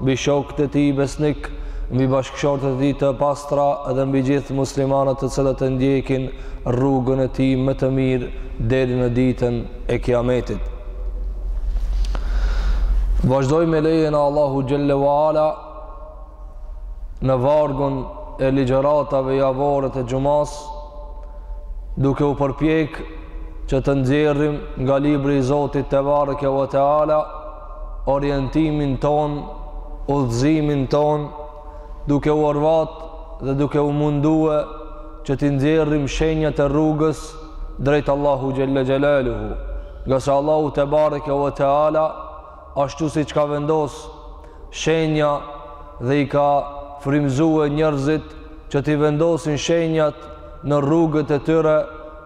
mbi shokët e tij besnikë, mbi bashkëshortet e tij të pastra dhe mbi gjithë muslimanët të cilët e ndjekin rrugën e tij më të mirë deri në ditën e Kiametit. Vazhdojmë me lejen e Allahut xhel-le ve ala në vargun e ligjëratave javore të xumas, duke u përpjek që të nxjerrim nga libri i Zotit tebareke ve teala orientimin tonë, udhëzimin tonë, duke u orvat dhe duke u mundue që t'i nxjerrim shenjat e rrugës drejt Allahut xhel-le xhelaluhu, ngase Allahu tebareke ve teala, ashtu siç ka vendos shenja dhe i ka frymëzue njerëzit që t'i vendosin shenjat në rrugët e tyre,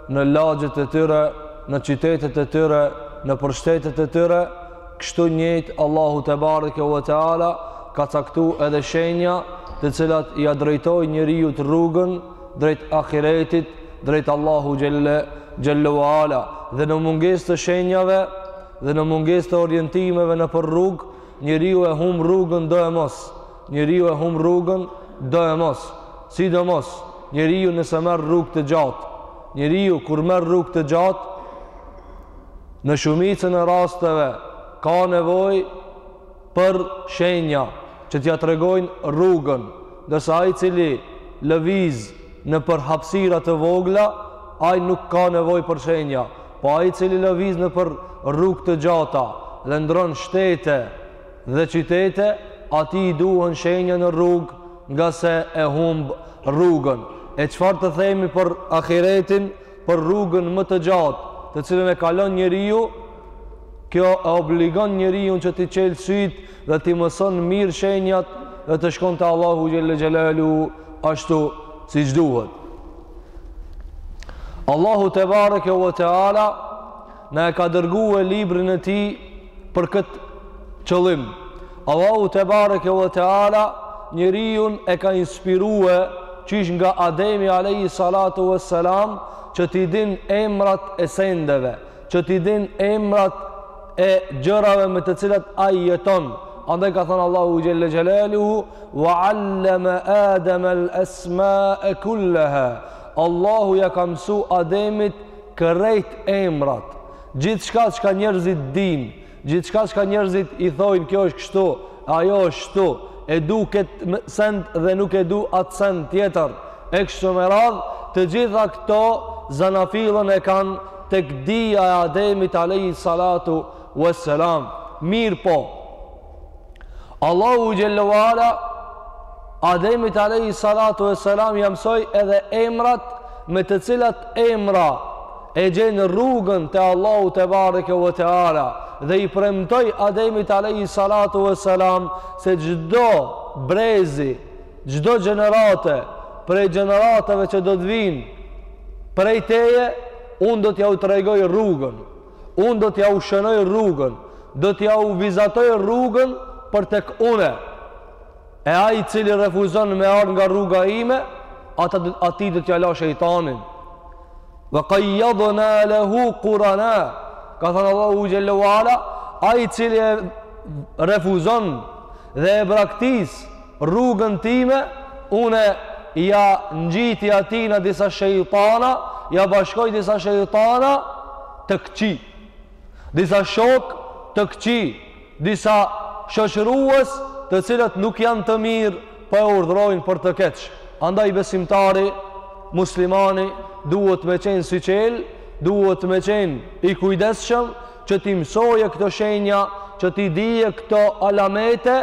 në lagjet e tyre, në qytetet e tyre, nëpër shtetet e tyre, kështu njëjtë Allahu tebareke ve teala ka caktu edhe shenja të cilat ia drejtojnë njeriut rrugën drejt ahiretit drejt Allahut xhel-le ve ala dhe në mungesë të shenjave dhe në mungesë të orientimeve nëpër rrugë njeriu e humb rrugën doemos Njeriu e humb rrugën doemos, sidomos njeriu nëse merr rrugë të gjatë. Njeriu kur merr rrugë të gjatë, në shumicën e rasteve ka nevojë për shenja që t'ia tregojnë rrugën, ndërsa ai i cili lëviz nëpër hapësira të vogla, ai nuk ka nevojë për shenja. Po ai i cili lëviz nëpër rrugë të gjata dhe ndërron shtete dhe qytete atij i duhen shenja në rrugë ngase e humb rrugën e çfarë të themi për ahiretin për rrugën më të gjatë të cilën e kalon njeriu kjo e obligon njeriun që t'i çel sytë dhe t'i mëson mirë shenjat dhe të shkon te Allahu xhel-le xhelaluhu ashtu siç duhet Allahu tebareke ve teala na e ka dërgue librin e tij për këtë qëllim. Allahu tebareke ve teala njeriun e ka inspirue qysh nga Ademi alejhi salatu ves-selam që t'i din emrat e sendeve, që t'i din emrat e gjërave me të cilat ai jeton. Andaj ka thanë Allahu xhel-le xhelaluhu wa allama adam al asma'a kullaha. Allahu ia ka mësu Ademit krejt emrat. Gjithçka çka njerëzit dinë, gjithçka çka njerëzit i thojnë kjo është kështu, ajo është kështu, e du këtë send dhe nuk e du atë send tjetër, e kështu me radhë, të gjitha këto zanafillën e kanë tek dija e Ademit alayhi salatu wassalam. Mirëpo Allahu xhallahu ala Ademit alayhi salatu wassalam ja msoi edhe emrat me të cilat emra e gjen rrugën te Allahu te bareke ve teala dhe i premtoi Ademit alejhi salatu ve selam se çdo brezi, çdo gjenerate prej gjenerateve që do të vijnë prej teje, unë do t'ja u tregoj rrugën, unë do t'ja u shënoj rrugën, do t'ja u vizatoj rrugën për tek une. E ai i cili refuzon me ardhë nga rruga ime, ata atij do t'ja la shejtanin. Wa qayyadna lahu qurana. Ka thënë Allahu xhalla wala, ai i cili e refuzon dhe e braktis rrugën time, unë ja ngjiti atijna disa shejtana, ja bashkoj disa shejtana të këqij. Disa shok të këqij Disa shoqërues të cilët nuk janë të mirë po e urdhërojnë për të keq. Andaj besimtari muslimani duhet me qenë syçelë, duhet me qenë i kujdesshëm që t'i mësoje këto shenja, që t'i dije këto alamete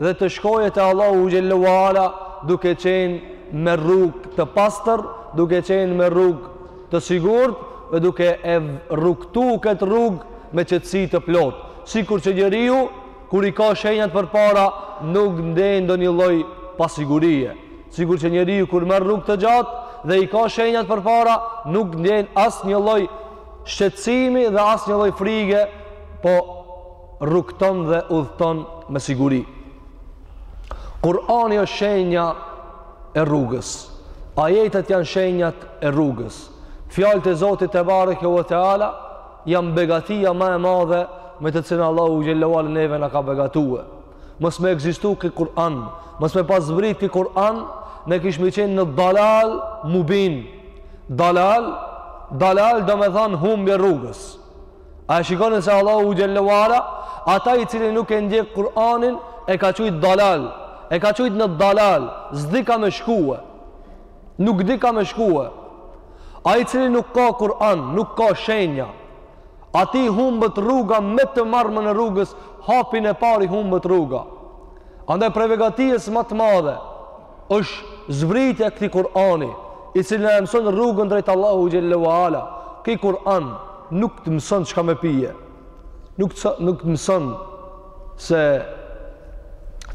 dhe të shkoje te Allahu xhallahu ala duke qenë me rrugë të pastër, duke qenë me rrugë të sigurt dhe duke e rrugëtu këtë rrugë me qetësi të plotë, sikur që njeriu kur i ka shenjat përpara nuk ndjen ndonjë lloj pasigurie, sikur që njeriu kur merr rrugë të gjatë dhe i ka shenjat përpara nuk ndjen asnjë lloj shqetësimi dhe asnjë lloj frige, po rrugëton dhe udhëton me siguri. Kurani është shenja e rrugës. Ajetet janë shenjat e rrugës. Fjalët e Zotit te bareke ve teala janë begatia ma e madhe me të cilën Allahu xhallahu ala neve na ka begatue. Mos me ekzistu ky Kur'an, mos me pas zbrit ky Kur'an, ne kishim qenë në dalal mubin. Dalal, dalal domethanë humbje rrugës. A e shikoni se Allahu xhallahu ala ata i cili nuk e ndjek Kur'anin e ka qujt dalal, e ka qujt në dalal, s'di ka me shkue. Nuk di ka me shkue. Ai i cili nuk ka Kur'an, nuk ka shenja. Atij i humbet rruga me të marrmen e rrugës, hapin e parë i humbet rruga. Andaj prej begatisë ma të madhe, Është zbritja e këtij Kur'ani, i cili na mëson rrugën drejt Allahu xhelle ve ala. Ky Kur'an nuk të mëson çka me pije. Nuk të, nuk të mëson se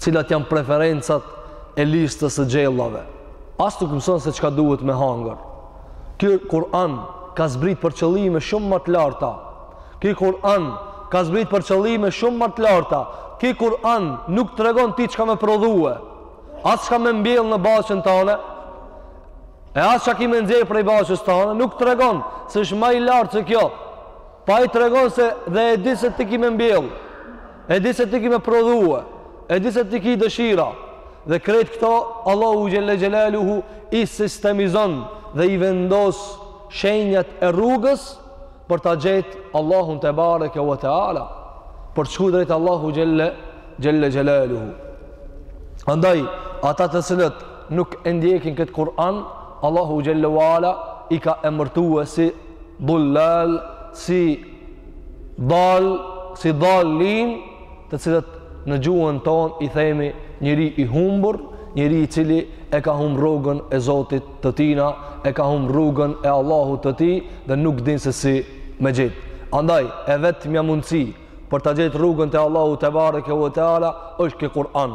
cilat janë preferencat e listës së gjellave. As nuk mëson se çka duhet me hangër. Ky Kur'an ka zbrit për qëllime shumë më të larta. Ky Kur'an ka zbrit për qëllime shumë më të larta. Ky Kur'an nuk tregon ti çka me prodhue. As çka me mbjellë në bahçen tane, e as çka ki me nxjerr prej bahçes tane, nuk tregon se është ma i lartë se kjo. Po ai tregon se dhe e di se ti ki me mbjellë, e di se ti ki me prodhue, e di se ti ki dëshira. Dhe krejt këto, Allahu xhelle xhelaluhu i sistemizon dhe i vendos shenjat e rrugës, për ta gjet Allahun tebareke ve teala për t'shku drejt Allahu xhelle xhelle xhelaluhu andaj ata të cilët nuk e ndjekin këtë Kur'an Allahu xhelle ve ala i ka emërtue si dullal si dal si dallin të cilët në gjuhën tonë i themi njeri i humbur, njeri i cili e ka humbë rrugën e Zotit të tina, e ka humbë rrugën e Allahut të tij dhe nuk din se si me gjet. Andaj, e vetmja mundësi për ta gjet rrugën te Allahu tebareke ve teala, është ky Kur'an.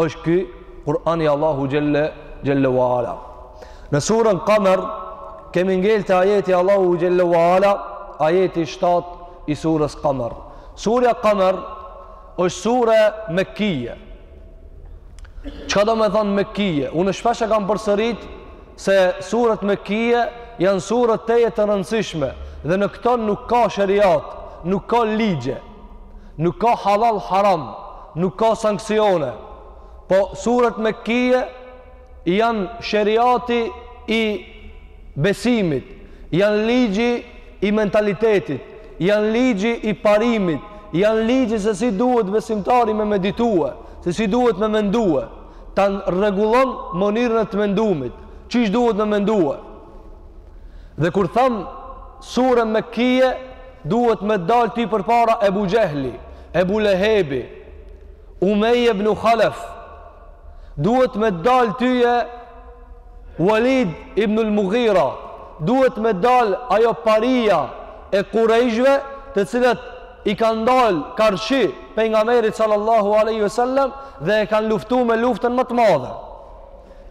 Është ky Kur'ani i Allahu xhelle, xhelle ve ala. Në suren Kamer, kemi ngel te ajeti Allahu xhelle ve ala, ajeti 7 i sures Kamer. Surja Kamer është sure mekkije. Çka domethanë mekkije? Unë shpesh e kam përsërit se suret mekkije janë suret tejet të rëndësishme dhe në këto nuk ka sheriat, nuk ka ligje, nuk ka halal haram, nuk ka sanksione. Po suret mekkije janë sheriati i besimit, janë ligji i mentalitetit, Janë ligji i parimit, janë ligji se si duhet besimtari me meditue, se si duhet me mendue, ta rregullon mënyrën e të mendumit, qysh duhet me mendue. Dhe kur tham sure mekkije, duhet me dalë ti përpara Ebu Xhehli, Ebu Lehebi, Umeje bnu Khalef, duhet me dal tyje Walid ibnul Mughira duhet me dal ajo paria e kurejshve të cilët i kanë dal karshi pejgamerit sallallahu aleyhi wa sallam dhe e kanë luftu me luftën më të madhe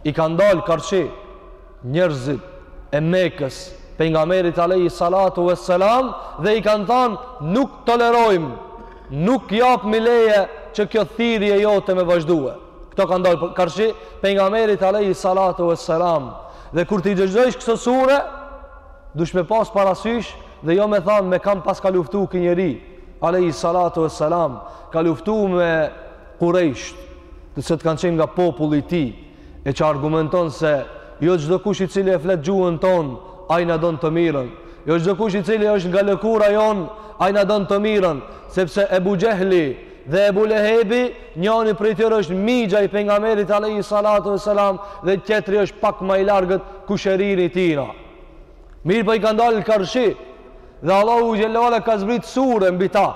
i kanë dal karshi njerëzit e Mekës pejgamberit alejhi salatu ve selam dhe i kanë thanë nuk tolerojmë nuk japmi leje që kjo thirrje jote me vazhdue këto kanë dalë karshi pejgamberit alejhi salatu ve selam dhe kur t'i dëgjojsh këto sure dush me pas parasysh dhe jo me thanë me kam pas ka luftu ky njeri alejhi salatu ve selam ka luftu me kurejshtë se kanë qenë nga populli i tij e që argumenton se jo çdo kush i cili e flet gjuhën tonë, ai na don të mirën. Jo çdo kush i cili është nga lëkura jonë, ai na don të mirën, sepse Ebu Xehli dhe Ebu Lehebi, njoni prej tyre është mixha i pejgamberit alejhi salatu vesselam dhe tjetri është pak ma i largët kushërin i tina. Mirëpo i kanë dalë karshi dhe Allahu xhelle ala ka zbrit sure mbi ta.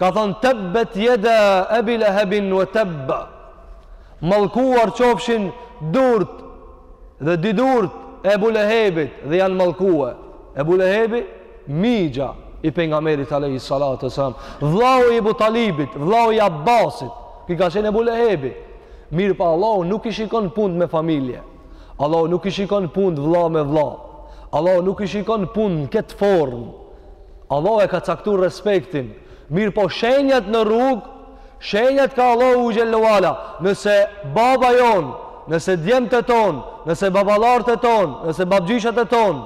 Ka thonë tebbet jeda Ebi Lehebin ue tebb. Mallkuar qofshin durt dhe dy durt e Ebu Lehebit dhe janë mallkue. Ebu Lehebi, mixha i pejgamberit alejhi salatu ve selam, vllau i Ebu Talibit, vllau i Abbasit, ki ka qenë Ebu Lehebi. Mirëpo Allahu nuk i shikon punt me familje. Allahu nuk i shikon punt vlla me vlla. Allahu nuk i shikon punt në këtë formë. Allahu e ka caktu respektin. Mirëpo shenjat në rrugë, Shenjat ka Allahu xhelle ve ala, nëse baba jonë, nëse djemt e tonë, nëse baballarët e tonë, nëse babgjyshat e tonë,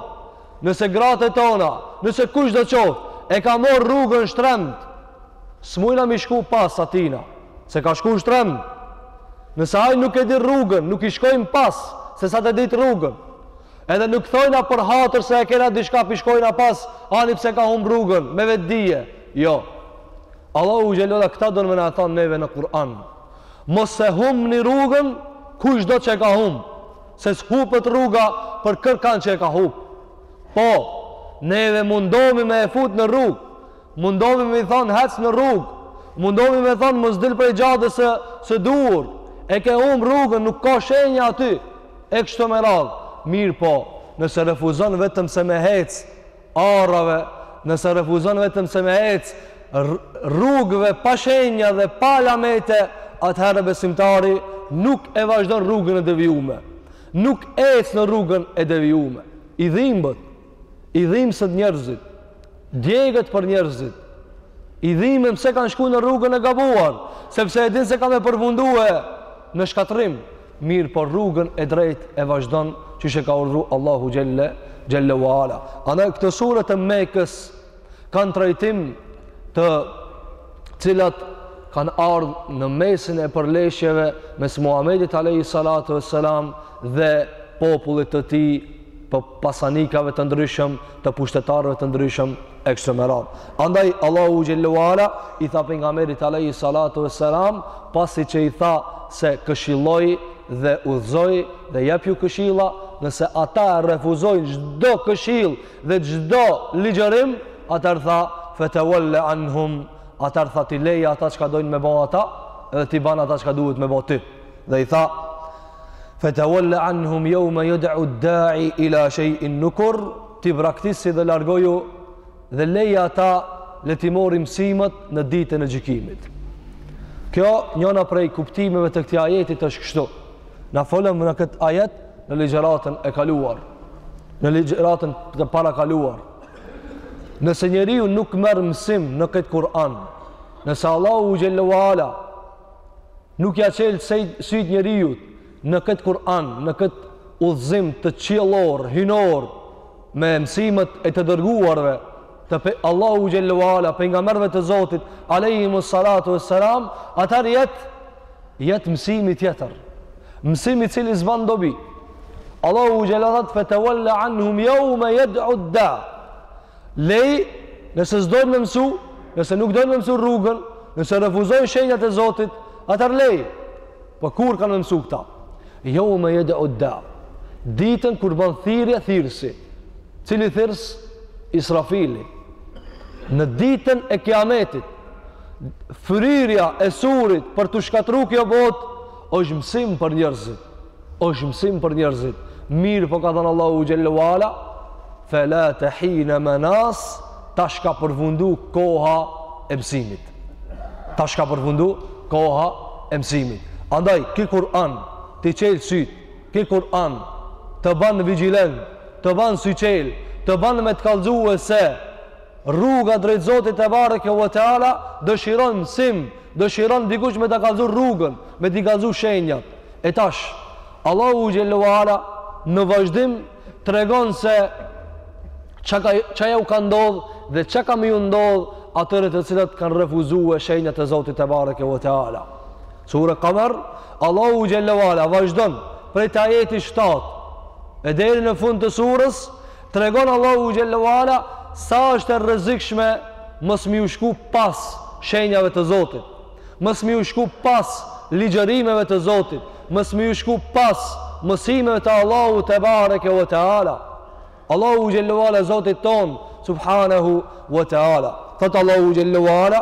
nëse gratë e tona, nëse kushdo qoftë, e ka morr rrugën shtremt. S'mujna m'i shku pas atina, se ka shku shtremt. Nëse ai nuk e di rrugën, nuk i shkojmë pas, se s'asht e ditë rrugën. Edhe nuk thojna për hatër se e kena diçka p'i shkojna pas, ani pse ka humb rrugën, me vetëdije. Jo. Allahu xhelle ala këta don me na thanë neve në Kur'an. Mos e humbni rrugën kushdo që e ka humb. Se s'hupet rruga për kërkan që e ka hup. Po, neve mundomi me e fut në rrugë. Mundomi me i thonë hec në rrugë. Mundomi me thonë mos dil prej xhades së, së duhur. E ke humb rrugën, nuk ka shenja aty. E kështu me radhë. Mirëpo, nëse refuzon vetëm se me hec arave, nëse refuzon vetëm se me hec rrugëve pa shenja dhe pa alamete, atëherë besimtari nuk e vazhdon rrugën e devijume. Nuk ec në rrugën e devijume. I dhimbet, i dhimbsen njerëzit, djeget për njerëzit. I dhimben se kanë shku në rrugën e gabuar, sepse e din se kanë me përfundue në shkatërrim. mirëpo rrugën e drejtë e vazhdon qysh e ka urdhru Allahu xhelle, xhelle ve ala. Andaj këto suret e Mekës kanë trajtim të cilat kanë ardhë në mesin e përleshjeve mes Muhammedit alejhi salatu ve selam dhe popullit të tij, pasanikave të ndryshëm, të pushtetarëve të ndryshëm, e kështu me radhë. Andaj Allahu xhelle ve ala i tha pejgamberit alayhi salatu vesselam, pasi që i tha se këshilloj dhe udhëzoj dhe jepju këshilla, nëse ata e refuzojnë çdo këshillë dhe çdo ligjërim, atëherë tha fatawalla anhum, atëherë tha ti leja ata çka dojnë me bo ata, edhe ti ban ata çka duhet me bo ti. Dhe i tha fatawalla anhum yawma yad'u ad-da'i ila shay'in nukur ti braktisi dhe largoju dhe leje ata le t'i marrin mësimet në ditën e gjykimit. Kjo njana prej kuptimeve të këtij ajetit është kështu. Na folëm në këtë ajet në ligjëratën e kaluar, në ligjëratën të parakaluar. Nëse njeriu nuk merr mësim në këtë Kur'an, nëse Allahu xhelle ve ala Nuk ia çel sytë njeriut në këtë Kur'an, në këtë udhëzim qiellor, hyjnor me mësimet e të dërguarve të Allahut xhelle ve ala, pejgamberëve të Zotit alaihimus salatu wassalam, atëherë jet, jet mësimi tjetër. Mësimi i cili s'ban dobi. Allahu xhelle ve ala fetawalla anhum yawma yad'u da. Lej, nëse s'dojnë me mësu, nëse nuk dojnë me mësu rrugën, nëse refuzojnë shenjat e Zotit, atëherë lej, po kur kanë me mësu këta? Yawma yad'u da, ditën kur ban thirrje thirrësi, cili thirrës? Israfili. Në ditën e kiametit, fryrja e surit për t'u shkatrru kjo botë, Është mësim për njerëzit. Është mësim për njerëzit. Mirëpo ka thënë Allahu xhelle ve ala, "Fe lata hina manas" tash ka përfundu koha e mësimit. Tash ka përfundu koha e mësimit. Andaj, ky Kur'an t'i çel sytë, ky Kur'an, të ban vigjilent, të ban syçelë, të ban me të kallëzu se Rruga drejt Zotit tebareke ve teala dëshiron mësim, dëshiron dikush me ta kallëzu rrugën, me t'i kallëzu shenjat. E tash, Allahu xhelle ve ala në vazhdim tregon se çka ju ka ndodh dhe çka ka me ju ndodh atyre të cilët kanë refuzuar shenjat e Zotit tebareke ve teala. Sure Kamer, Allahu xhelle ve ala vazhdon prej ajetit 7 e deri në fund të surës Tregon Allahu xhelle ve ala sa është e rrezikshme mos m'iu shku pas shenjave të Zotit, mos m'iu shku pas ligjërimeve të Zotit, mos m'iu shku pas mësimeve të Allahu tebareke ve teala. Allahu xhelle ve ala Zotit tonë subhanahu ve teala. Thotë Allahu xhelle ve ala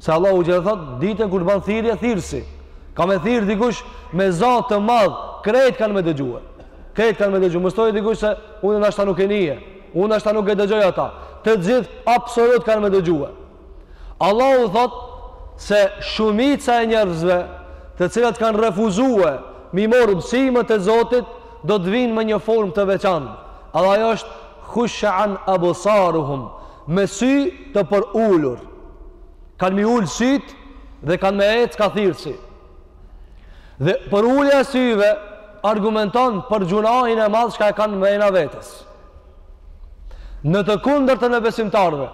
Se Allahu xhelle thotë, ditën kur të ban thirrje thirrësi. Ka me thirrë dikush me za të madh, krejt kanë me dëgjue. Krejt kanë me dëgjue. Mos thojë dikush se unë nashta nuk e nije. Unë nashta nuk e dëgjoj ata. Të gjithë, absolut kanë me dëgjue. Allahu thotë, se shumica e njerëzve të cilat kanë refuzue m'i morr mësimet e Zotit, do të vijnë me një formë të veçantë. Edhe ajo është khushan absaruhum, Me sy të përulur. Kanë m'i ul sytë dhe kanë me ec ka thirrësi. Dhe përulja e syve argumenton për gjunahin e madh çka e kanë mrena vetes. Në të kundërtën e besimtarve.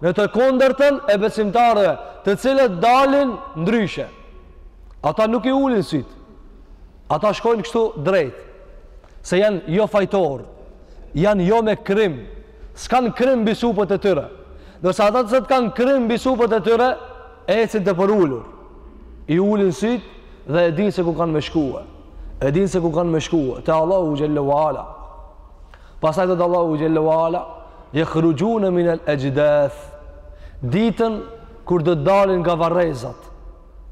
Në të kundërtën e besimtarve të cilët dalin ndryshe. Ata nuk i ulin sytë. Ata shkojnë kështu drejt, se janë jo fajtor, janë jo me krim, s'kanë krim mbi supet e tyre. Ndërsa ata të cilët kanë krim mbi supet e tyre, e ecin të përulur, i ulin sytë dhe e dinë se ku kanë me shkue. E dinë se ku kanë me shkue, te Allahu xhelle ve ala. Pastaj thotë Allahu xhelle ve ala, jekhruxhune minel exhdath, ditën kur do të dalin nga varrezat,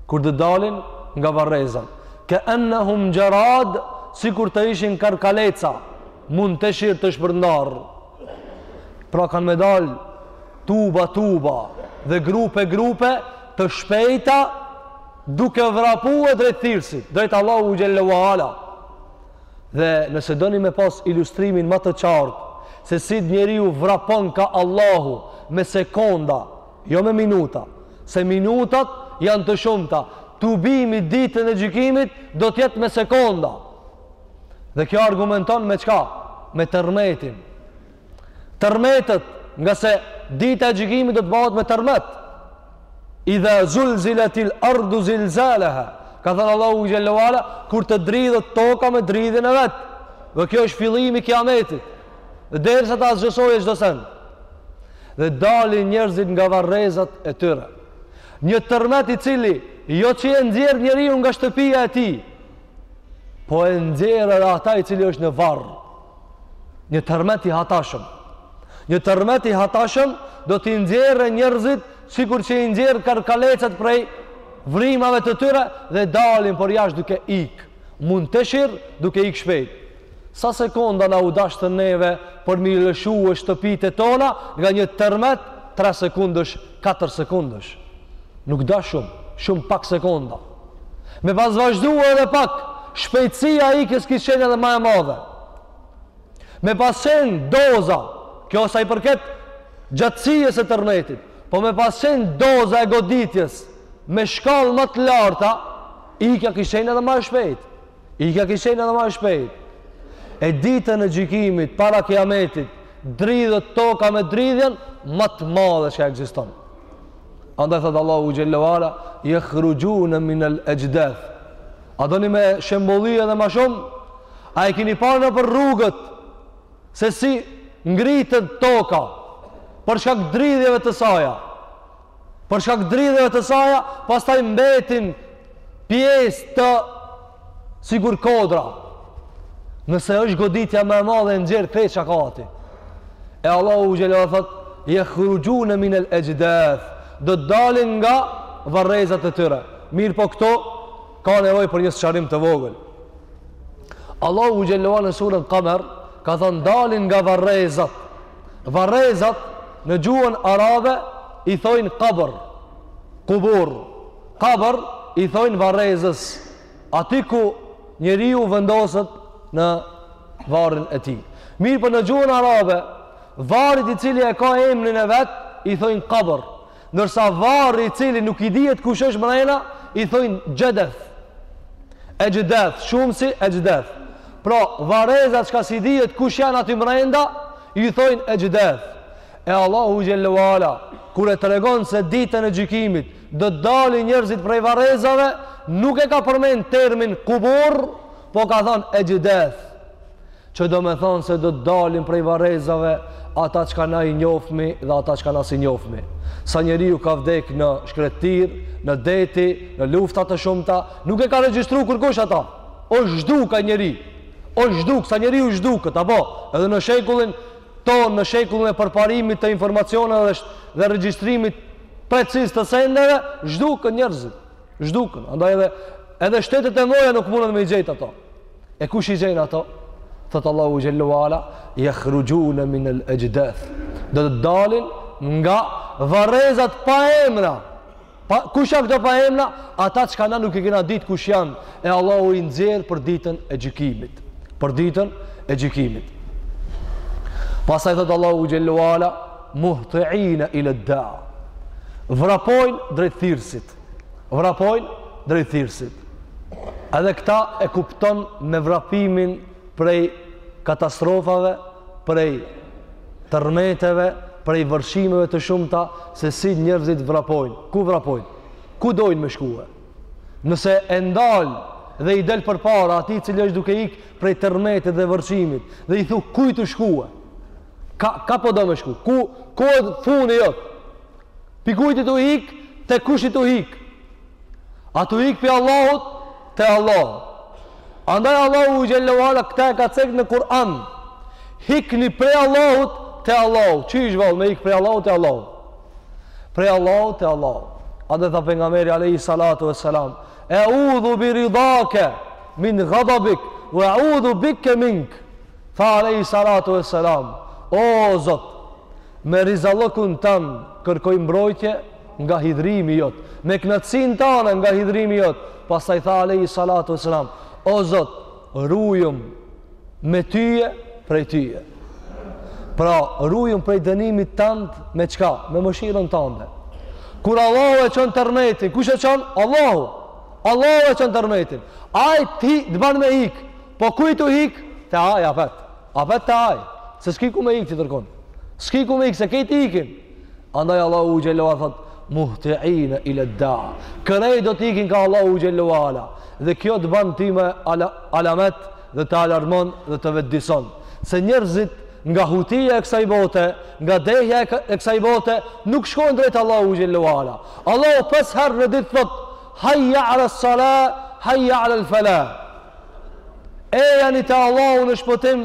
kur do dalin nga varrezat ke ennehum xherad sikur të ishin karkaleca munteshir të shpërndarë pra kanë me dal tuba tuba dhe grupe grupe të shpejta duke vrapue drejt thirrsit drejt Allahu xhelle ve ala dhe nëse doni me pas ilustrimin ma të qartë se si njeriu vrapon ka Allahu me sekonda Jo me minuta, se minutat janë të shumta. Tubimi ditën e gjykimit do të jetë me sekonda. Dhe kjo argumenton me çka? Me tërmetin. Tërmetet, ngase dita e gjykimit do të bëhet me tërmet. Idha zulzilatil ardu zilzalaha. Ka thënë Allahu xhelle ve ala, kur të dridhet toka me dridhjen e vet. Dhe kjo është fillimi i kiametit. Derisa ta asgjësojë çdo sen. Dhe dalin njerëzit nga varrezat e tyre. Një tërmet i cili jo që e nxjerr njeriun nga shtëpia e tij, po e nxjerr edhe ata i cili është në varr. Një tërmet i hatashëm. Një tërmet i hatashëm do t'i nxjerrë njerëzit sikur që i nxjerr karkalecat prej vrimave të tyre dhe dalin përjashtë duke ik. Munteshir duke ik shpejt. Sa sekonda na u dashtën neve për m'i lëshue shtëpitë tona nga një tërmet tre sekundësh, katër sekundësh. Nuk dashtën shumë, shumë pak sekonda. Me pas vazhdue edhe pak, shpejtësia e ikjes kish qenë edhe ma e madhe. Me pas qenë doza, kjo sa i përket gjatësisë së tërmetit, po me pas qenë doza e goditjes, me shkallë ma të larta, ikja kish qenë edhe ma e shpejtë. Ikja kish qenë edhe ma e shpejtë. E ditën e gjykimit, para kiametit, dridhet toka me dridhjen ma të madhe që ka ekzistu. Andaj thotë Allahu xhel-le ve ala, jehruxhune minel exhdath. A doni me shembull edhe ma shumë? A e kini parë nëpër rrugët, se si ngritet toka, për shkak dridhjeve të saja, për shkak dridhjeve të saja, pastaj mbetin pjesët sikur kodra. Nëse është goditja më e madhe e nxjerr krejt çka ka aty. E Allahu xhel-le thotë: "Yakhrujuna min al-ajdath." Do të dalin nga varrezat e tyre. Mirëpo këtu Ka nevojë për një sqarim të vogël. Allahu xhel-le ve ala në surën Kamer ka thonë dalin nga varrezat. Varrezat në gjuhën arabe i thojnë kabër. Kubur. Kabër i thojnë varrezës. Aty ku njeriu vendoset në varrin e tij. Mirëpo në gjuhën arabe, varrit i cili e ka emrin e vet i thojnë kabër. Ndërsa varrit i cili nuk i dihet kush është mrena, i thojnë xhedeth. Exhdath, shumësi exhdath. Pra, varreza çka s'i dihet kush janë aty mrenda, i thojnë exhdath. E Allahu xhel-le ve ala, kur e tregon se ditën e gjykimit do të dalin njerëzit prej varrezave, nuk e ka përmend termin kubur, po ka thonë exhdath. Që domethonë se do të dalin prej varrezave ata çka na i njofmi dhe ata çka na s'i njofmi. Sa njeriu ka vdek në shkretirë, në deti, në lufta të shumta, nuk e ka regjistru kurkush ata. Osht zhduk ai njeri, osht zhduk, sa njeriu zhduket, apo edhe në shekullin tonë, në shekullin e përparimit të informacioneve, dhe regjistrimit preciz të sendeve, zhduken njerëzit, zhduken, andaj edhe, edhe shtetet e mdhaja nuk mundën me i gjetë ato. E kush i gjen ato? Thotë Allahu xhel-le ve ala, jehruxhune minel exhdath. Do të dalin nga varrezat pa emra. Pa, kush janë këto pa emra? Ata çka na nuk e kena ditë kush janë. E Allahu i nxjerr për ditën e gjykimit. Për ditën e gjykimit. Pastaj thotë Allahu xhel-le ve ala, muhtiine iled-da. Vrapojnë drejt thirrësit. vrapojnë drejt thirrësit. Edhe këtë e kupton me vrapimin prej katastrofave, prej tërmeteve, prej vërshimeve të shumta, se si njerëzit vrapojnë. Ku vrapojnë? Ku dojnë me shkue? Nëse e ndal dhe i del përpara atij cili është duke ik prej tërmetit dhe vërshimit, dhe i thu ku je tu shkue? Ka, ka po do me shku? Ku, ku â funi jot? Prej kujt je tu hik, te kush je tu hik. A tu hik prej Allahut, te Allah. Andaj Allahu xhelle ve ala këtë e ka cek në Kur'an. Hikni prej Allahut, te Allahu. Qysh vallë me hik prej Allahut, te Allahu. Prej Allahut, te Allahu. Andaj tha pejgamberi, alejhi salatu ve selam. Eudhu biridake min gadabik, ue eudhu bike mink. Tha alejhi salatu ve selam, o Zot, me rizallëkun tan kërkoj mbrojtje nga hidhrimi jot, me knaqsinë tane nga hidhrimi jot, pastaj tha alejhi salatu ve selam, o Zot, rujëm me tyje prej tyje. Pra, rujëm prej dënimit tand me çka? Me mëshirën tande. Kur Allahu e çon tërmetin, kush e çon? Allahu. Allahu e çon tërmetin. Ai ty të ban me ik, Po ku je tu hik? Te ai apet. Apet te ai. Se s'ki ku me ik tjetërkun. S'ki ku me ik, se krejt ikin. Andaj Allahu xhelle ve ala thot, muhti'ine iled-da. Krejt do t'ikin ka Allahu xhelle ve ala. Dhe kjo të ban ti me ala, alamet dhe të alarmon dhe të vetëdijson. Se njerëzit nga hutia e kësaj bote, nga dehja e kësaj bote, nuk shkojnë drejt Allahut xhelle ve ala. Allahu pesë herë në ditë thot, hajja ala salah, hajja alal felah. Ejani te Allahu në shpëtim,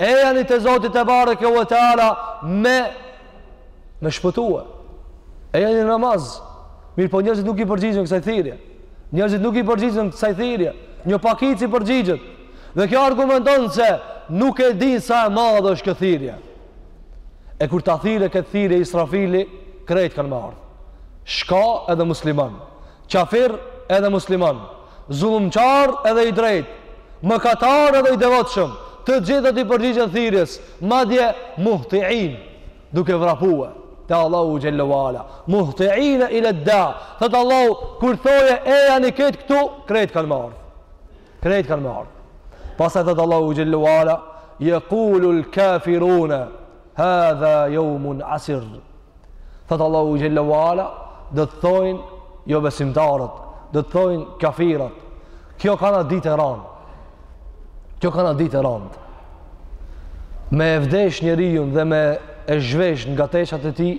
ejani te Zoti tebareke ue teala me, me shpëtue. Ejani në namaz, mirëpo njerëzit nuk i përgjigjen kësaj thirje. Njerëzit nuk i përgjigjen kësaj thirje. Një pakicë i përgjigjet. Dhe kjo argumenton se nuk e dinë sa e madhe është kjo thirje. E kur ta thirre këtë thirje Israfili, krejt kanë me ardh. Shka edhe musliman. Qafir edhe musliman. Zullumqar edhe i drejt, mëkatar edhe i devotshëm, të gjithë t'i përgjigjen thirrjes, madje muhti'in, duke vrapue te Allahu xhelle wala. Muhti'in ila da. Thot Allahu, kur thojë ejani tash këtu, krejt kanë me ardh. Krejt kanë me ardh. Pastaj thot Allahu xhelle wala, yaqulul kafiruna Hadha yawmun asir. Tha Allahu jalla wa ala do të thojnë jo besimtarët, do të thojnë kafirat. Kjo kanka ditë e rand. Kjo kanka ditë e rand. Me e zdesh njeriun dhe me e zhvesh nga teshat e tij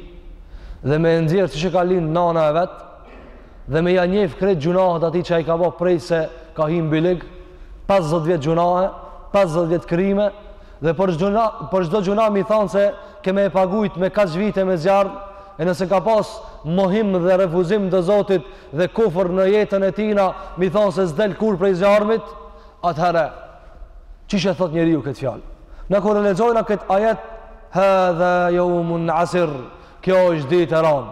dhe me e nxjerr siç e ka lind nana e vet dhe me ja njeh krejt gjynahet atij që ai ka ba prej se ka hi n'bylyg 50 vjet gjynahe, 50 vjet krime, Dhe për gjynah, për çdo gjynah me i than se ke me e pagujt me kaç vite me zjarrm, e nëse ka pas mohim dhe refuzim të Zotit dhe kufër në jetën e tina, me i than se s'del kurrë prej zjarrmit, atëherë qysh s'e thot njeriu këtë fjalë. Na kur e lexojna këtë ajet, hadha yawmun asir. Kjo është ditë e ranë.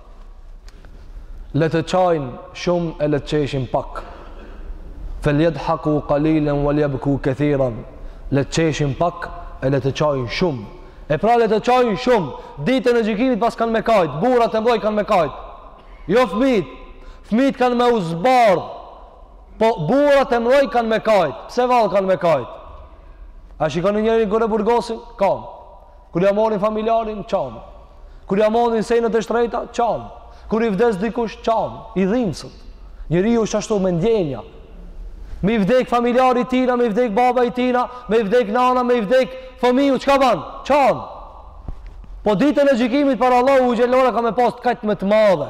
Le të qajnë shumë e le të qeshin pak. Feljed-haku kalilen uel jebku kethiran. Le të qeshin pak e le të qajnë shumë. E pra le të qajnë shumë. Ditën e gjykimit pas kanë me kajtë. Burrat e mdhoj kanë me kajtë. Jo fmijt. Fmijt kanë me u zbardh. Po burrat e mdhoj kanë me kajtë. Pse vallë kanë me kajtë? A shikoni njerin kur e burgosin? Kan. Kur ja marrin familjarin, qan. Kur ja marrin senet e shtrejta, qan. Kur i vdes dikush, qan. I dhimbset. Njeriu është ashtu me ndjenja. Me i vdek familjari i tina, me i vdek baba i tina, me i vdek nana, me i vdek fëmiu, çka ban? Qan. Po ditën e gjykimit para Allahut xhel-le ue ala ka me pas të kajtë me të madhe.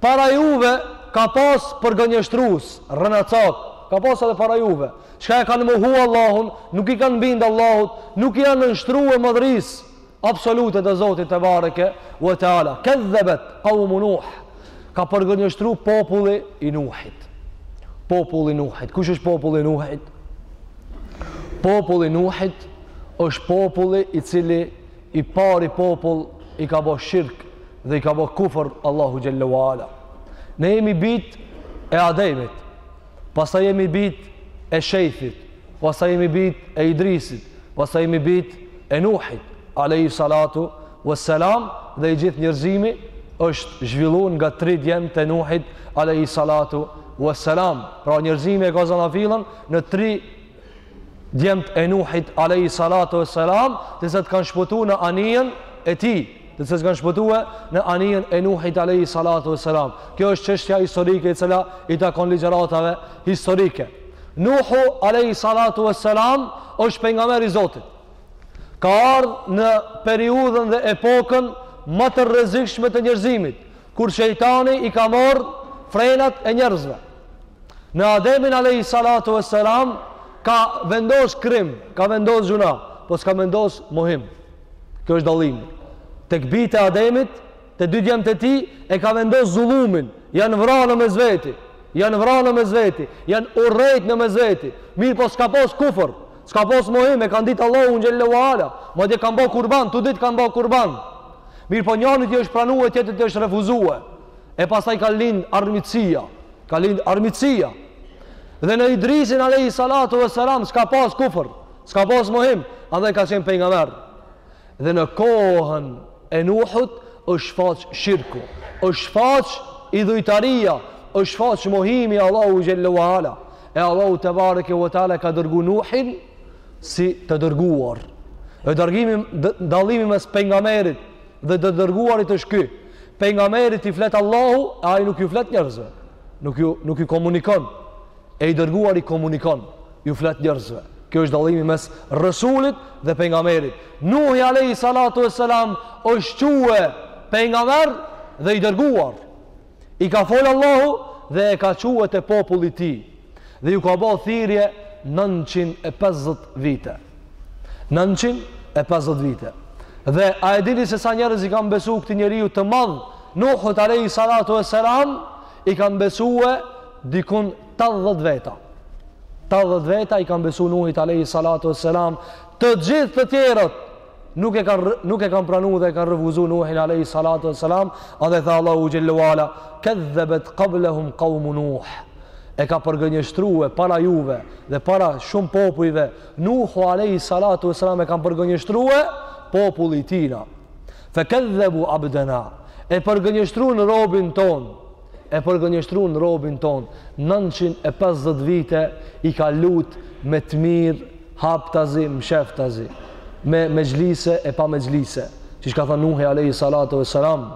Para juve ka pas përgënjeshtrus, rrenacak, ka pas edhe para juve. Çka e kanë mohu Allahun, nuk i janë bind Allahut, nuk i janë nënshtruar madhërisë absolute të Zotit tebareke ve teala. Kedhdhebet qaumu Nuh. Ka përgënjeshtru populli i Nuhit. Populli i Nuhit. Kush është populli i Nuhit? Populli i Nuhit është populli i cili I pari popull i ka bo shirk dhe i ka bo kufër Allahut xhel-le wa Ala. Ne jemi bijt e Ademit, pastaj jemi bijt e Shejthit, pastaj jemi bijt e Idrisit, pastaj jemi bijt e Nuhit, Alejhi Salatu wa Selam dhe i gjithë njerëzimi është zhvillun nga tri djemtë e Nuhit, Alejhi Salatu wa Selam. Pra njerëzimi e ka zanafillën në tri djemtë e Nuhit alaihi salatu wassalam, të cilët kanë shpëtu në anijen e tij, të cilët kanë shpëtuar në anijen e Nuhit alaihi salatu wassalam. Kjo është çështja historike e cila i takon ligjëratave historike. Nuhu alaihi salatu wassalam është pejgamber i Zotit. Ka ardh në periudhën dhe epokën ma të rrezikshme të njerëzimit, kur shejtani i ka marrë frenat e njerëzve. Në Ademin alayhi salatu vesselam ka vendos krim, ka vendos gjynah, po s'ka vendos mohim. Kjo është dallimi. Tek bijtë e Ademit, te dy djemtë e tij e ka vendos zullumin, janë vra në mes veti, janë vra në mes veti, janë urrejt në mes veti. Mirëpo s'ka pas kufër, s'ka pas mohim, e kanë ditë Allahu xhallahu ala, madje kanë ba kurban, tu ditë kanë ba kurban. Mirëpo njanit i është pranue tjetrit i është refuzue. E pastaj ka lind armiqësia. Ka lind armiqësia. Dhe në Idrisin alejhi salatu ve selam s'ka pas kufër. S'ka pas mohim. A dhe ka qenë pengamer. Dhe në kohën e Nuhut është shfaq shirku, është shfaq idhujtaria, është shfaq mohimi i Allahut xhelle ve ala. E Allahu Tebareke ve Teala ka dërgu Nuhin si të dërguar dhe dërgimi dallimi mes pengamerit dhe të dërguarit është ky pengamerit i flet Allahu e ai nuk ju flet njerëzve nuk ju nuk ju komunikon e i dërguari komunikon ju flet njerëzve kjo është dallimi mes resulit dhe pengamerit Nuhi alayhi salatu wassalam është çue pengamer dhe i dërguar I ka folë Allahu dhe e ka çue te populli i tij. Dhe ju ka bo thirrje 950 vite. 950 vite. Dhe a e dini se sa njerëz i kanë besu këtij njeriu të madh, Nuhit alejhi salatu ve selam, i kanë besue dikun 80 veta. 80 veta i kanë besu Nuhit alejhi salatu ve selam, të gjithë të tjerët, nuk e kanë nuk e kanë pranu dhe e kanë refuzu Nuhin alayhi salatu wassalam, a dhe tha Allahu xhelle ve ala, "Kadzabat qablahum qawmu Nuh." E ka përgënjeshtrue para juve dhe para shumë popujve Nuhu alayhi salatu wassalam e kanë përgënjeshtrue populli i tina. Fa kadzabu abdana. E përgënjeshtrun robin tonë. E përgënjeshtrun robin tonë, nëntëqind e pesëdhjetë vite i ka lut me të mirë, haptazi, msheftazi, me mexhlise e pa mexhlise, siç ka thanë Nuhi alejhi salatu ve selam,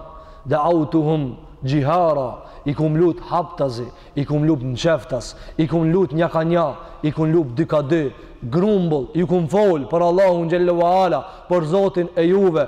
Da'autuhum jihara, i kum lut haptazi, i kum lut msheftas, i kum lut nja ka nja, i kum lut dy ka dy, grumbull, ju kum fol për Allahun xhelle u'ala, për Zotin e juve,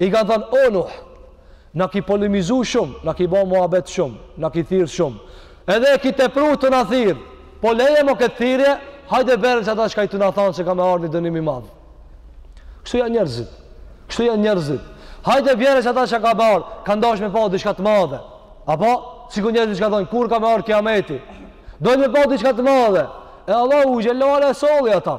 I kanë thanë, O Nuh, na ki polemizu shumë, na ki bo muhabet shumë, na ki thirrë shumë, edhe e ki tepru tu na thirrë, po leje mo këtë thirrje, hajde bjerna qata çka je tu na thanë se ka me ardhë një dënim i madh. Kështu janë njerëzit, kështu janë njerëzit. Hajde bjere qata çka ka me ardhë, kanë dash me pa diçka të madhe. Apo, sikur njerëzit çka thonë, kur ka me ardhë kiameti? Dojnë me pa diçka të madhe. E Allahu xhelle ve ala e solli ata.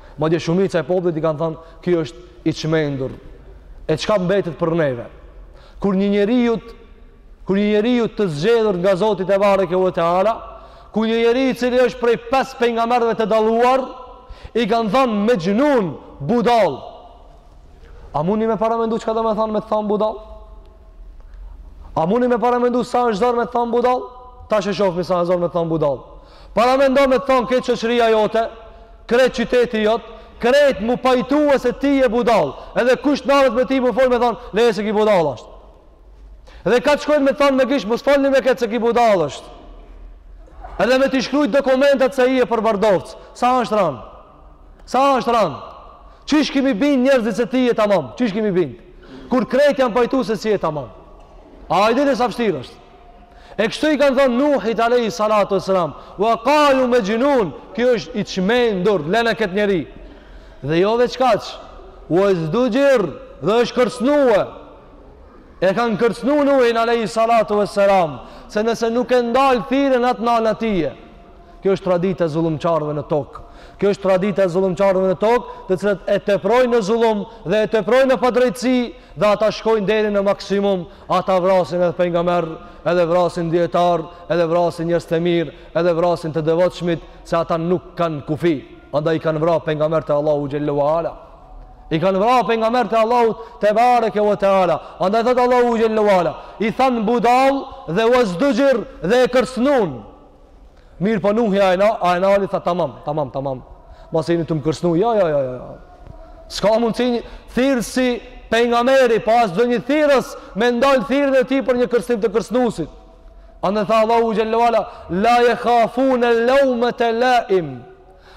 Madje shumica e popullit i kanë thënë, ky është i çmendur. E çka mbetet për neve? Kur një njeriu kur një njeriu të zgjedhur nga Zoti te bareke u te ala, ku një njeri i cili është prej pesë pejgamberëve të dalluar, i kanë thënë me xhnun budall. A mundi me paramendu çka do të thonë me të thënë budall? A mundi me paramendu sa është zor me të thënë budall? Tash e shohim sa është zor me të thënë budall. Paramendo me të thënë këtë çështëria jote, krejt qyteti jot, krejt mu pajtue se ti je budall, edhe kush nalet me ti me fol me than, leje se ki budall asht. Edhe kah të shkojnë me than me gisht, mos folni me këtë se ki budall asht. Edhe me t'i shkru dokumentat se je për Bardovc, sa asht ran? Sa asht ran? Qysh ki me i bind njerëzit se ti je tamam? Qish kimi bind? Kur krejt janë pajtu se s'je tamam? A i dini sa vështirë asht? E kështu i kanë thënë Nuhit alayhi salatu wasalam, "Wa qalu majnun", ky është i çmendur, lene këtë njeri. Dhe jo veç kaq, "Wa zdujir", dhe është kërcënue. E kanë kërcënu Nuhin alayhi salatu wasalam, se nëse nuk e ndal thirrjen ata ja nalin atij. Kjo është traditë e zullumçarëve në tokë. Kjo është traditë e zullumçarëve në tokë, të cilët e teprojnë në zullum dhe e teprojnë në padrejtësi dhe ata shkojnë deri në maksimum Ata vrasin edhe pejgamber, edhe vrasin dijetar, edhe vrasin njerëz të mirë, edhe vrasin të devotshmit, se ata nuk kanë kufi. Andaj i kanë vra pejgambert e Allahu xhelle ve ala. I kanë vra pejgambert e Allahut tebareke ve teala. Andaj thot Allahu xhelle ve ala, i than budall dhe uazdujir dhe e kërcënuan. Mirëpo Nuhi a e na, a e nali, tha tamam, tamam, tamam. Masi jeni tu më kërcnu, jo, jo, jo, jo, jo. S'ka mundësi një thirrës si pejgamberi, po po as edhe një thirrës me ndal thirrjen e tij për një kërcnim të kërcnusit. Andaj tha Allahu xhelle ue ala, la jekhafune laumete laim,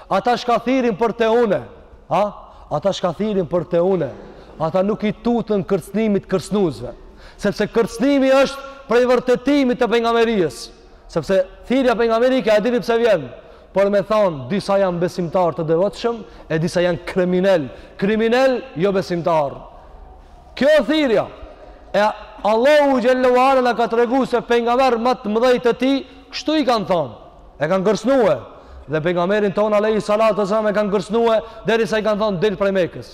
ata çka thirrin për te Une, ha? ata çka thirrin për te Une, ata nuk i tutën kërcnimit kërcnusve, sepse kërcnimi është prej vërtetimit të pejgamberisë. Sepse thirrja pejgamberike a dini pse vjen? Për me thon disa janë besimtarë të devotshëm e disa janë kriminel, kriminel jo besimtar. Kjo është thirrja. E Allahu xhelle ue ala na ka tregu se pejgamber ma të mëdhej të tij, kështu i kanë thon. E kanë kërcnue dhe pejgamberin ton alayhi salatu selam e kanë kërcnue derisa i kanë thon del prej Mekës.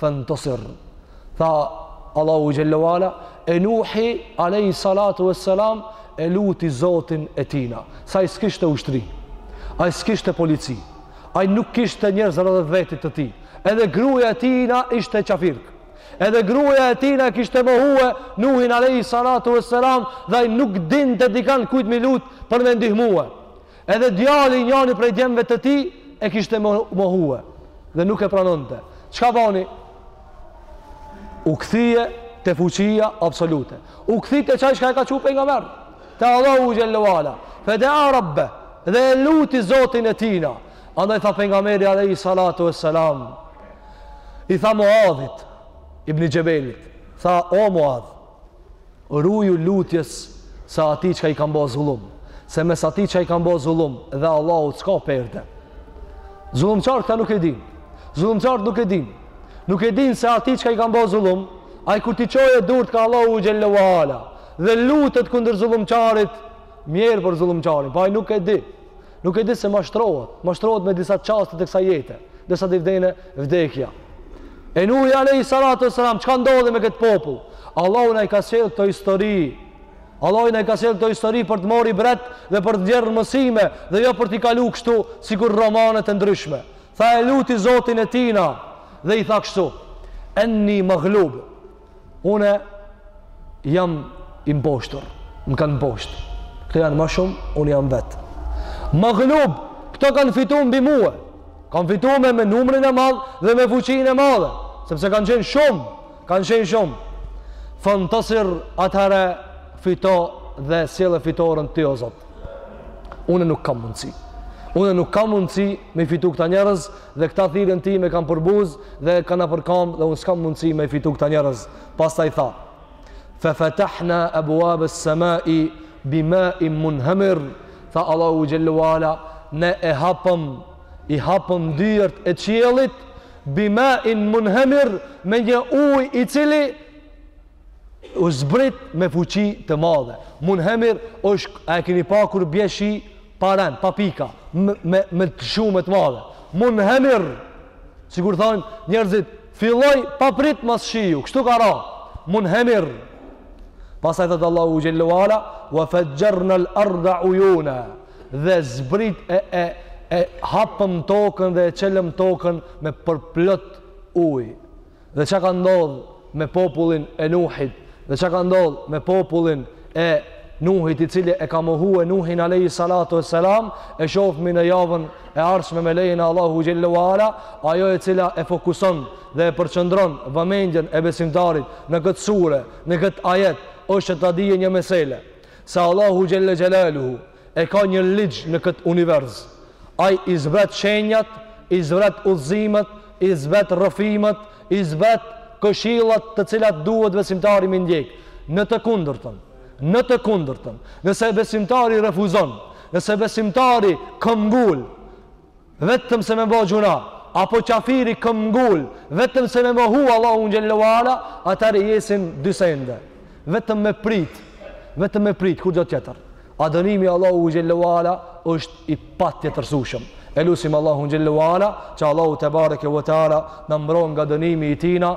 fentesir tha Allahu xhelle we ala e Nuhi alej salatu e selam e luti zotin e tina se ai s'kishte ushtri ai s'kishte polici ai nuk kishte njerëz rreth vetit të tij edhe gruja e tina ishte qafirkë edhe gruja e tina e kishte mohue Nuhin alej salatu e selam dhe ai nuk dinte dikan kujt me i lut për me ndihmue Edhe djali i njani prej djemve të tij e kishte mohue dhe nuk e pranonte. Çka bani? U kthye te fuqia absolute. U kthi te qaj çka e ka çu pejgamber. Te Allahu xhelle ue ala. Fe dea rabbehu dhe e luti Zotin e tina. Andaj tha pejgamberi alayhi salatu vesselam. I tha Muadhit ibni Xhebelit, tha o Muadh, Ruju lutjes së atij çka i kanë bo zullum, se mes atij çka i kanë bo zullum dhe Allahut s'ka perde. Zullumqart këta nuk e din. Zullumqart nuk e din. Nuk e din se atij çka i kanë bo zullum, ai kur t'i çojë durt ka Allahu xhelle ue ala dhe lutet kundër zullumqarit, mjerë për zullumqarin, po ai nuk e di. Nuk e di se mashtrohet, mashtrohet me disa çaste të kësaj jete, derisa t'i vjen vdekja. E Nuhi alayhi salatu wasalam, çka ndodhi me këtë popull? Allahu na i ka sjellë këtë histori. Allahu na i ka sjellë këtë histori për të marrë ibret dhe për të nxjerrë mësime dhe jo për t'i kalu kështu sikur romanet e ndryshme. Tha e luti Zotin e tina dhe i tha kështu: Enni maghlub. Une jam i mposhtur, më kanë mposht. Këto janë ma shumë, unë jam vetë. Maglub, këto kanë fitu mbi mue. Kanë fitu me, me numrin e madh dhe me fuqinë e madhe. Sepse kanë qenë shumë, kanë qenë shumë. Fentesir atëherë fito dhe sjelle fitoren ti o Zot. Unë nuk kam mundësi. Unë nuk kam mundësi me i fitu këta njerëz, dhe këta thirrjen time e kanë përbuz dhe e kanë nëpërkamb dhe unë s'kam mundësi me i fitu këta njerëz. Pastaj tha, fe fetahna abuabe semai bi main munhemir, tha Allahu xhelle ue ala, ne e hapëm, i hapëm dyjert e qiellit, bi main munhemir, me një uj i cili U zbrit me fuqi të madhe. Munhemir është, a e keni pa kur bje shi, pa re, pa pika, me, me, me të shumë të madhe. Munhemir, sikur thonë njerëzit, filloi papritmas shiu, kështu ka ra. Munhemir, pastaj thotë Allahu xhelle ue ala, ue fexhxhernel erda ujune, dhe zbrit e, e, e hapëm tokën dhe e çelëm tokën me përplot ujë. Dhe çka ka ndodh me popullin e Nuhit, dhe çka ka ndodh me popullin e Nuhit i cili e ka mohue Nuhin alayhi salatu wassalam, e shofmi në javën e ardhshme me lejen e Allahu xhelle ue ala, ajo e cila e fokuson dhe e përqendron vëmendjen e besimtarit në këtë sure, në këtë ajet, është ta dijë një mesele se Allahu xhelle xhelaluhu e ka një ligj në këtë univers. Ai i zbret shenjat, i zbret udhëzimet, i zbret rrëfimet, i zbret këshillat të cilat duhet besimtari mi ndjekë. Në të kundërtën, në të kundërtën, nëse besimtari refuzon, nëse besimtari këmbngul, Vetëm se me bo gjyna Apo qafiri këmbngul Vetëm se me mohu Allahun xhel-le ue ala Atëher i jesin dy sende Vetëm me prit Vetëm me prit Kurgjo tjetër A dënimi i Allahut xhel-le ue ala është i patjetërsushëm E lusim Allahun xhel-le ue ala Që Allahu tebareke ue teala Na mbron nga dënimi i tina